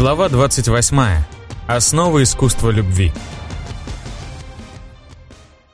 Глава 28. Основы искусства любви.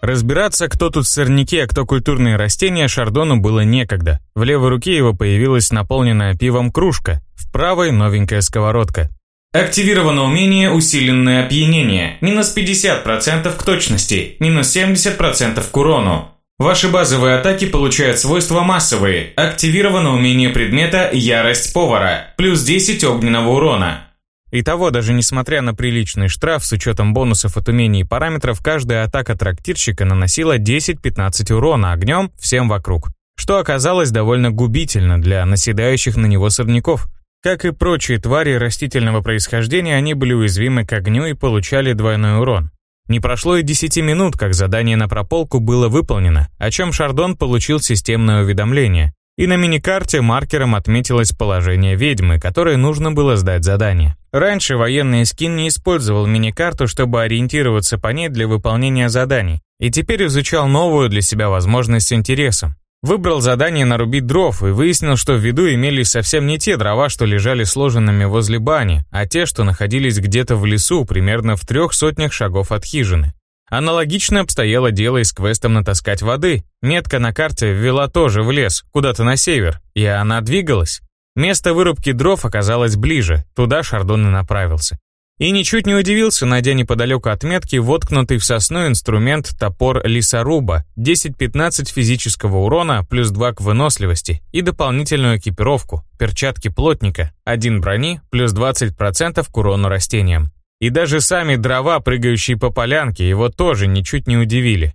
Разбираться, кто тут сорняки, а кто культурные растения, Шардону было некогда. В левой руке его появилась наполненная пивом кружка, в правой новенькая сковородка. Активировано умение «Усиленное опьянение». Минус 50% к точности, минус 70% к урону. Ваши базовые атаки получают свойства массовые. Активировано умение предмета «Ярость повара». Плюс 10 огненного урона. Итого, даже несмотря на приличный штраф с учетом бонусов от умений и параметров, каждая атака трактирщика наносила 10-15 урона огнем всем вокруг, что оказалось довольно губительно для наседающих на него сорняков. Как и прочие твари растительного происхождения, они были уязвимы к огню и получали двойной урон. Не прошло и 10 минут, как задание на прополку было выполнено, о чем Шардон получил системное уведомление, и на миникарте маркером отметилось положение ведьмы, которой нужно было сдать задание. Раньше военный скин не использовал миникарту, чтобы ориентироваться по ней для выполнения заданий, и теперь изучал новую для себя возможность с интересом. Выбрал задание нарубить дров и выяснил, что в виду имелись совсем не те дрова, что лежали сложенными возле бани, а те, что находились где-то в лесу, примерно в трех сотнях шагов от хижины. Аналогично обстояло дело и с квестом натаскать воды. Метка на карте ввела тоже в лес, куда-то на север, и она двигалась. Место вырубки дров оказалось ближе, туда Шардон и направился. И ничуть не удивился, найдя неподалеку от метки воткнутый в сосну инструмент топор лесоруба, 10-15 физического урона, плюс 2 к выносливости, и дополнительную экипировку, перчатки плотника, 1 брони, плюс 20% к урону растениям. И даже сами дрова, прыгающие по полянке, его тоже ничуть не удивили.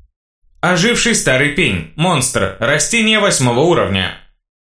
Оживший старый пень, монстр, растение восьмого уровня.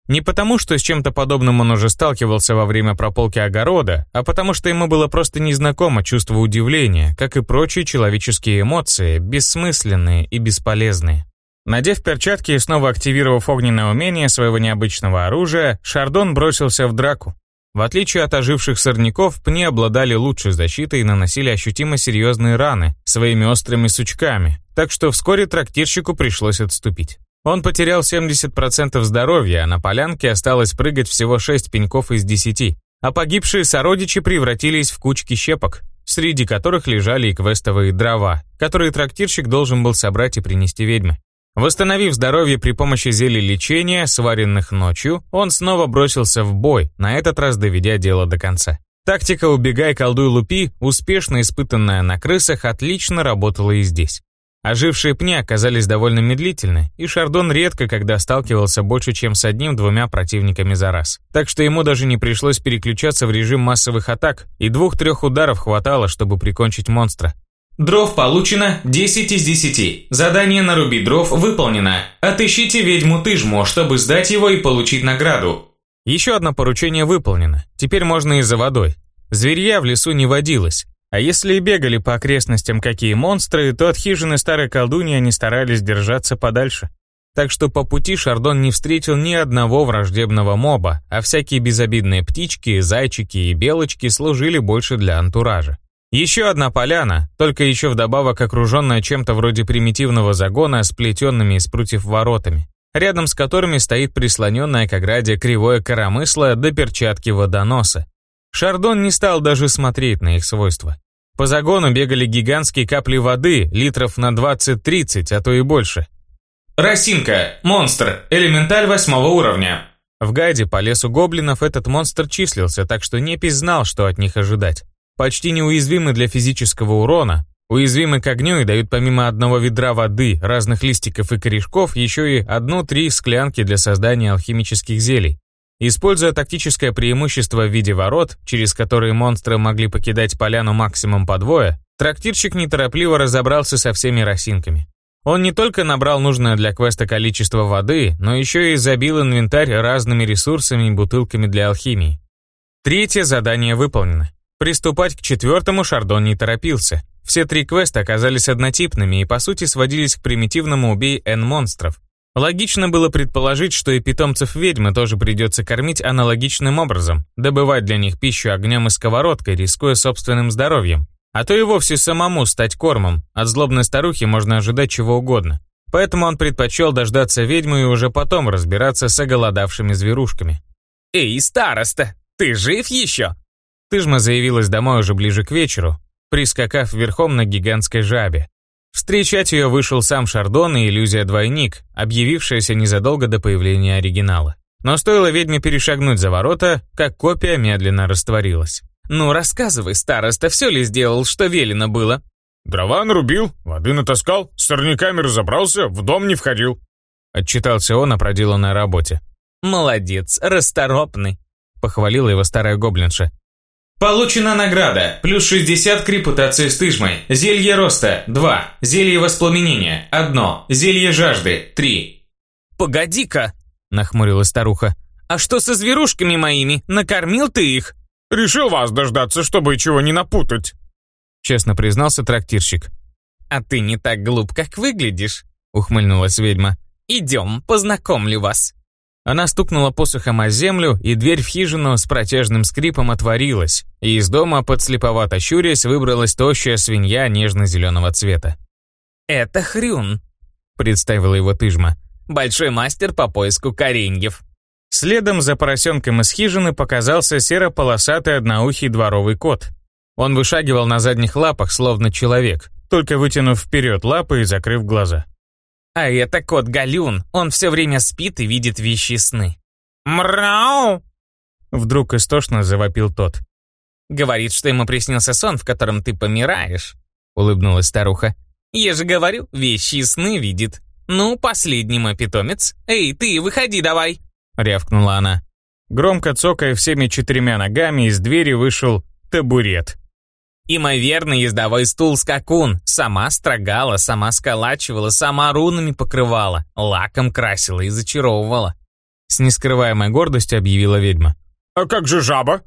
Не потому, что с чем-то подобным он уже сталкивался во время прополки огорода, а потому что ему было просто незнакомо чувство удивления, как и прочие человеческие эмоции, бессмысленные и бесполезные. Надев перчатки и снова активировав огненное умение своего необычного оружия, Шардон бросился в драку. В отличие от оживших сорняков, пни обладали лучшей защитой и наносили ощутимо серьезные раны своими острыми сучками, так что вскоре трактирщику пришлось отступить. Он потерял 70% здоровья, а на полянке осталось прыгать всего 6 пеньков из 10, а погибшие сородичи превратились в кучки щепок, среди которых лежали и квестовые дрова, которые трактирщик должен был собрать и принести ведьме. Восстановив здоровье при помощи зелий лечения, сваренных ночью, он снова бросился в бой, на этот раз доведя дело до конца. Тактика «убегай, колдуй, лупи», успешно испытанная на крысах, отлично работала и здесь. Ожившие пни оказались довольно медлительны, и Шардон редко когда сталкивался больше, чем с одним-двумя противниками за раз. Так что ему даже не пришлось переключаться в режим массовых атак, и двух-трех ударов хватало, чтобы прикончить монстра. Дров получено 10 из 10. Задание нарубить дров выполнено. Отыщите ведьму Тыжму, чтобы сдать его и получить награду. Еще одно поручение выполнено. Теперь можно и за водой. Зверья в лесу не водилось. А если и бегали по окрестностям какие монстры, то от хижины старой колдуньи они старались держаться подальше. Так что по пути Шардон не встретил ни одного враждебного моба, а всякие безобидные птички, зайчики и белочки служили больше для антуража. Еще одна поляна, только еще вдобавок окруженная чем-то вроде примитивного загона с плетенными из прутьев воротами, рядом с которыми стоит прислоненное к ограде кривое коромысло до перчатки водоноса. Шардон не стал даже смотреть на их свойства. По загону бегали гигантские капли воды, литров на 20-30, а то и больше. Росинка, монстр, элементаль восьмого уровня. В гайде по лесу гоблинов этот монстр числился, так что Непись знал, что от них ожидать почти неуязвимы для физического урона, уязвимы к огню и дают помимо одного ведра воды, разных листиков и корешков, еще и одну-три склянки для создания алхимических зелий. Используя тактическое преимущество в виде ворот, через которые монстры могли покидать поляну максимум по двое, трактирщик неторопливо разобрался со всеми росинками. Он не только набрал нужное для квеста количество воды, но еще и забил инвентарь разными ресурсами и бутылками для алхимии. Третье задание выполнено. Приступать к четвертому Шардон не торопился. Все три квеста оказались однотипными и по сути сводились к примитивному «убей N монстров». Логично было предположить, что и питомцев ведьмы тоже придется кормить аналогичным образом, добывать для них пищу огнем и сковородкой, рискуя собственным здоровьем. А то и вовсе самому стать кормом, от злобной старухи можно ожидать чего угодно. Поэтому он предпочел дождаться ведьму и уже потом разбираться с оголодавшими зверушками. «Эй, староста, ты жив еще?» Тыжма заявилась домой уже ближе к вечеру, прискакав верхом на гигантской жабе. Встречать ее вышел сам Шардон и иллюзия-двойник, объявившаяся незадолго до появления оригинала. Но стоило ведьме перешагнуть за ворота, как копия медленно растворилась. «Ну, рассказывай, староста, все ли сделал, что велено было?» «Дрова нарубил, воды натаскал, с сорняками разобрался, в дом не входил», отчитался он о проделанной работе. «Молодец, расторопный», похвалила его старая гоблинша. Получена награда. Плюс 60 к репутации с тыжмой. Зелье роста – 2. Зелье воспламенения – 1. Зелье жажды – 3. «Погоди-ка!» – нахмурилась старуха. «А что со зверушками моими? Накормил ты их?» «Решил вас дождаться, чтобы чего не напутать», – честно признался трактирщик. «А ты не так глуп, как выглядишь», – ухмыльнулась ведьма. «Идем, познакомлю вас». Она стукнула посохом о землю, и дверь в хижину с протяжным скрипом отворилась, и из дома, подслеповато щурясь, выбралась тощая свинья нежно-зеленого цвета. «Это Хрюн», — представила его Тыжма. «Большой мастер по поиску кореньев». Следом за поросенком из хижины показался серо-полосатый одноухий дворовый кот. Он вышагивал на задних лапах, словно человек, только вытянув вперед лапы и закрыв глаза. А это кот Галюн, он все время спит и видит вещи сны. «Мрау!» Вдруг истошно завопил тот. «Говорит, что ему приснился сон, в котором ты помираешь», улыбнулась старуха. «Я же говорю, вещи сны видит. Ну, последний мой питомец. Эй, ты, выходи давай!» рявкнула она. Громко цокая всеми четырьмя ногами, из двери вышел табурет. И мой верный ездовой стул скакун. Сама строгала, сама сколачивала, сама рунами покрывала, лаком красила и зачаровывала. С нескрываемой гордостью объявила ведьма. «А как же жаба?»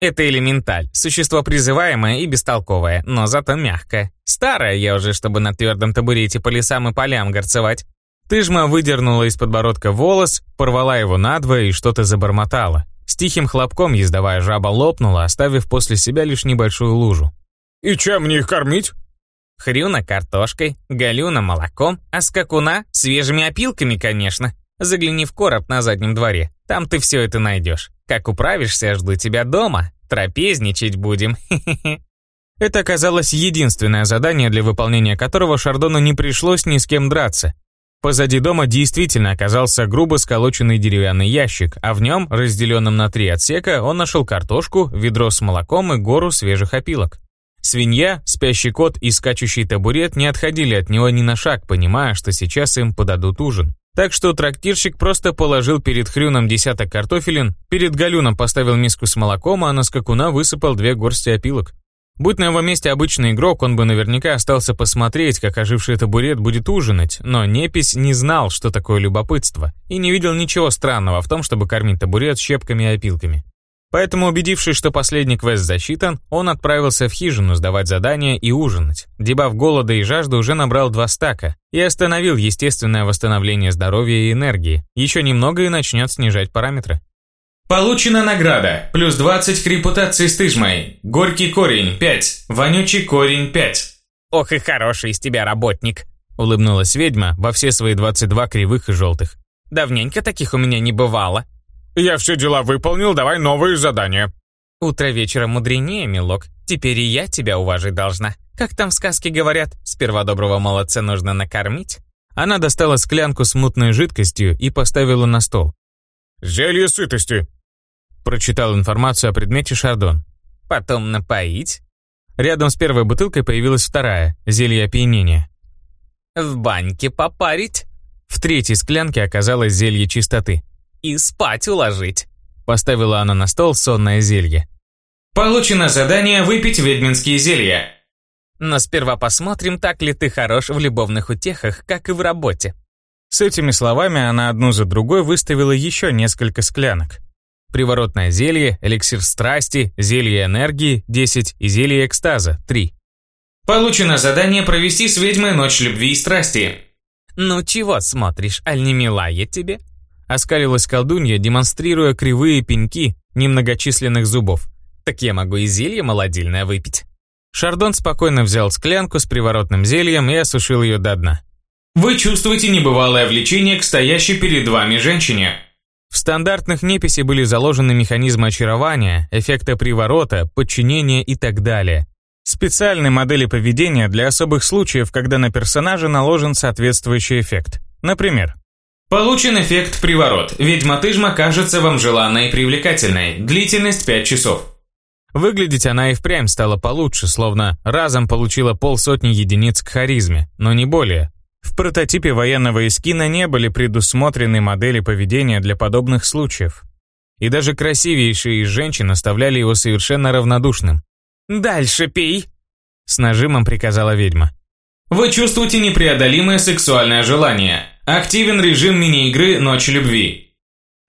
Это элементаль, существо призываемое и бестолковое, но зато мягкое. Старая я уже, чтобы на твердом табурете по лесам и полям горцевать. Тыжма выдернула из подбородка волос, порвала его надвое и что-то забормотала. С тихим хлопком ездовая жаба лопнула, оставив после себя лишь небольшую лужу. «И чем мне их кормить?» Хрюна картошкой, галюна молоком, а скакуна свежими опилками, конечно. Загляни в короб на заднем дворе, там ты все это найдешь. Как управишься, жду тебя дома. Трапезничать будем. Это оказалось единственное задание, для выполнения которого Шардону не пришлось ни с кем драться. Позади дома действительно оказался грубо сколоченный деревянный ящик, а в нем, разделенном на три отсека, он нашел картошку, ведро с молоком и гору свежих опилок. Свинья, спящий кот и скачущий табурет не отходили от него ни на шаг, понимая, что сейчас им подадут ужин. Так что трактирщик просто положил перед хрюном десяток картофелин, перед галюном поставил миску с молоком, а на скакуна высыпал две горсти опилок. Будь на его месте обычный игрок, он бы наверняка остался посмотреть, как оживший табурет будет ужинать, но Непись не знал, что такое любопытство, и не видел ничего странного в том, чтобы кормить табурет щепками и опилками. Поэтому, убедившись, что последний квест засчитан, он отправился в хижину сдавать задания и ужинать. Дебаф голода и жажды уже набрал два стака и остановил естественное восстановление здоровья и энергии. Еще немного и начнет снижать параметры. Получена награда. Плюс 20 к репутации с тыжмой. Горький корень 5. Вонючий корень 5. Ох и хороший из тебя работник. Улыбнулась ведьма во все свои 22 кривых и желтых. Давненько таких у меня не бывало. Я все дела выполнил, давай новые задания. Утро вечера мудренее, милок. Теперь и я тебя уважить должна. Как там в сказке говорят, сперва доброго молодца нужно накормить? Она достала склянку с мутной жидкостью и поставила на стол. «Зелье сытости», Прочитал информацию о предмете Шардон. Потом напоить. Рядом с первой бутылкой появилась вторая, зелье опьянения. В баньке попарить. В третьей склянке оказалось зелье чистоты. И спать уложить. Поставила она на стол сонное зелье. Получено задание выпить ведьминские зелья. Но сперва посмотрим, так ли ты хорош в любовных утехах, как и в работе. С этими словами она одну за другой выставила еще несколько склянок. Приворотное зелье, эликсир страсти, зелье энергии 10 и зелье экстаза 3. Получено задание провести с ведьмой ночь любви и страсти. Ну чего смотришь, аль не милая тебе? Оскалилась колдунья, демонстрируя кривые пеньки немногочисленных зубов. Так я могу и зелье молодильное выпить. Шардон спокойно взял склянку с приворотным зельем и осушил ее до дна. Вы чувствуете небывалое влечение к стоящей перед вами женщине. В стандартных неписи были заложены механизмы очарования, эффекта приворота, подчинения и так далее. Специальные модели поведения для особых случаев, когда на персонажа наложен соответствующий эффект. Например, Получен эффект приворот. Ведьма-тыжма кажется вам желанной и привлекательной. Длительность 5 часов. Выглядеть она и впрямь стала получше, словно разом получила полсотни единиц к харизме, но не более. В прототипе военного эскина не были предусмотрены модели поведения для подобных случаев. И даже красивейшие из женщин оставляли его совершенно равнодушным. «Дальше пей!» С нажимом приказала ведьма. Вы чувствуете непреодолимое сексуальное желание. Активен режим мини-игры «Ночь любви».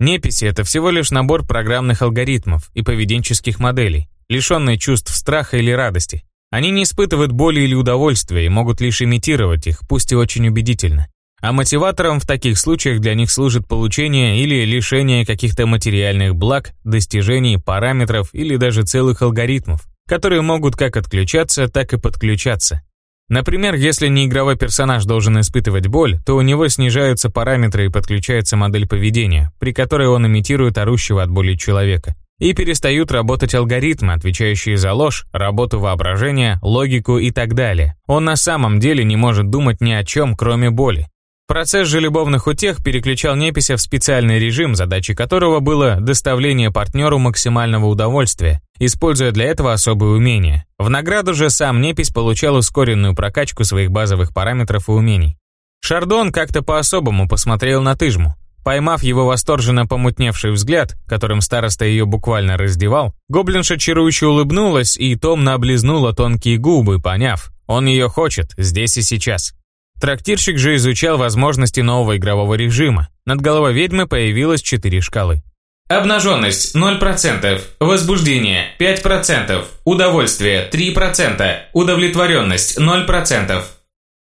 Неписи – это всего лишь набор программных алгоритмов и поведенческих моделей, лишенные чувств страха или радости. Они не испытывают боли или удовольствия и могут лишь имитировать их, пусть и очень убедительно. А мотиватором в таких случаях для них служит получение или лишение каких-то материальных благ, достижений, параметров или даже целых алгоритмов, которые могут как отключаться, так и подключаться. Например, если неигровой персонаж должен испытывать боль, то у него снижаются параметры и подключается модель поведения, при которой он имитирует орущего от боли человека. И перестают работать алгоритмы, отвечающие за ложь, работу воображения, логику и так далее. Он на самом деле не может думать ни о чем, кроме боли. Процесс же любовных утех переключал непися в специальный режим, задачей которого было доставление партнеру максимального удовольствия, используя для этого особые умения. В награду же сам непись получал ускоренную прокачку своих базовых параметров и умений. Шардон как-то по-особому посмотрел на Тыжму. Поймав его восторженно помутневший взгляд, которым староста ее буквально раздевал, гоблинша чарующе улыбнулась и томно облизнула тонкие губы, поняв, он ее хочет здесь и сейчас. Трактирщик же изучал возможности нового игрового режима. Над головой ведьмы появилось четыре шкалы. Обнаженность 0%, возбуждение 5%, удовольствие 3%, удовлетворенность 0%.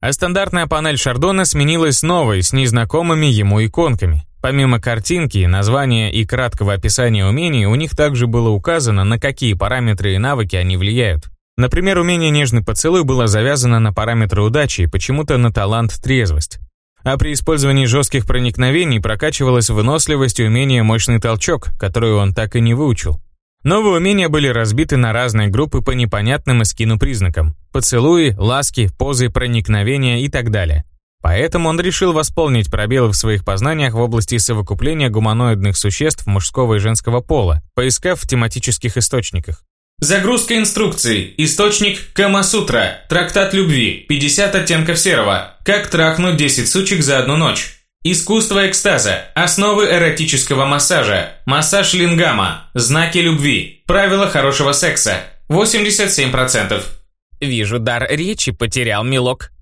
А стандартная панель Шардона сменилась новой, с незнакомыми ему иконками. Помимо картинки, названия и краткого описания умений, у них также было указано, на какие параметры и навыки они влияют. Например, умение «Нежный поцелуй» было завязано на параметры удачи и почему-то на талант «Трезвость». А при использовании жестких проникновений прокачивалась выносливость и умение «Мощный толчок», которую он так и не выучил. Новые умения были разбиты на разные группы по непонятным эскину признакам – поцелуи, ласки, позы, проникновения и так далее. Поэтому он решил восполнить пробелы в своих познаниях в области совокупления гуманоидных существ мужского и женского пола, поискав в тематических источниках. Загрузка инструкций. Источник Камасутра. Трактат любви. 50 оттенков серого. Как трахнуть 10 сучек за одну ночь. Искусство экстаза. Основы эротического массажа. Массаж лингама. Знаки любви. Правила хорошего секса. 87%. Вижу, дар речи потерял, милок.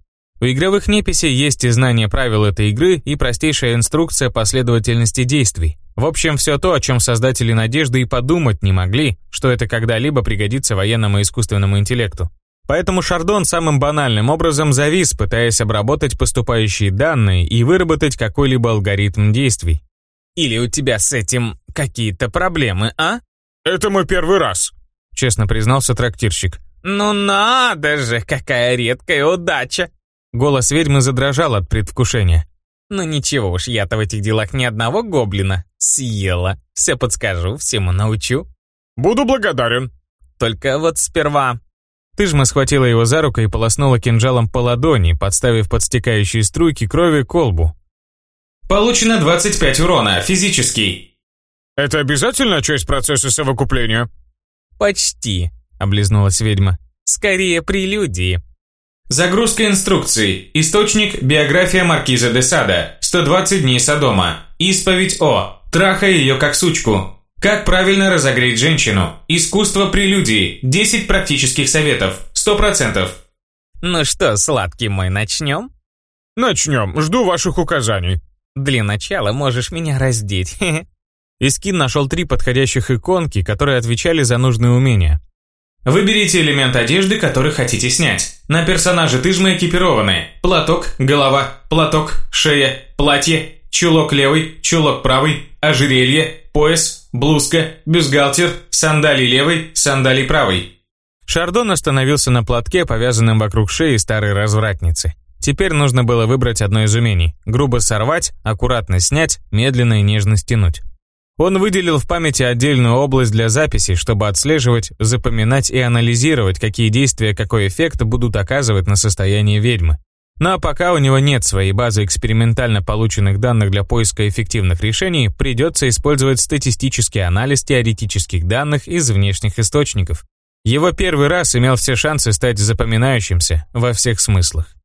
У игровых неписей есть и знание правил этой игры, и простейшая инструкция последовательности действий. В общем, все то, о чем создатели «Надежды» и подумать не могли, что это когда-либо пригодится военному искусственному интеллекту. Поэтому Шардон самым банальным образом завис, пытаясь обработать поступающие данные и выработать какой-либо алгоритм действий. «Или у тебя с этим какие-то проблемы, а?» «Это мой первый раз», — честно признался трактирщик. «Ну надо же, какая редкая удача!» Голос ведьмы задрожал от предвкушения. «Ну ничего уж, я-то в этих делах ни одного гоблина съела. Все подскажу, всему научу». «Буду благодарен». «Только вот сперва...» Тыжма схватила его за руку и полоснула кинжалом по ладони, подставив под стекающие струйки крови колбу. Получено 25 урона, физический. «Это обязательно часть процесса совокупления?» «Почти», — облизнулась ведьма. «Скорее прелюдии». Загрузка инструкций. Источник – биография Маркиза де Сада. 120 дней Содома. Исповедь О. Трахай ее как сучку. Как правильно разогреть женщину. Искусство прелюдии. 10 практических советов. 100%. Ну что, сладкий мой, начнем? Начнем. Жду ваших указаний. Для начала можешь меня раздеть. Искин нашел три подходящих иконки, которые отвечали за нужные умения. Выберите элемент одежды, который хотите снять. На персонаже тыжмы экипированы. Платок, голова, платок, шея, платье, чулок левый, чулок правый, ожерелье, пояс, блузка, бюстгальтер, сандалий левый, сандалий правый. Шардон остановился на платке, повязанном вокруг шеи старой развратницы. Теперь нужно было выбрать одно из умений. Грубо сорвать, аккуратно снять, медленно и нежно стянуть. Он выделил в памяти отдельную область для записи, чтобы отслеживать, запоминать и анализировать, какие действия какой эффект будут оказывать на состояние ведьмы. Но пока у него нет своей базы экспериментально полученных данных для поиска эффективных решений, придется использовать статистический анализ теоретических данных из внешних источников. Его первый раз имел все шансы стать запоминающимся во всех смыслах.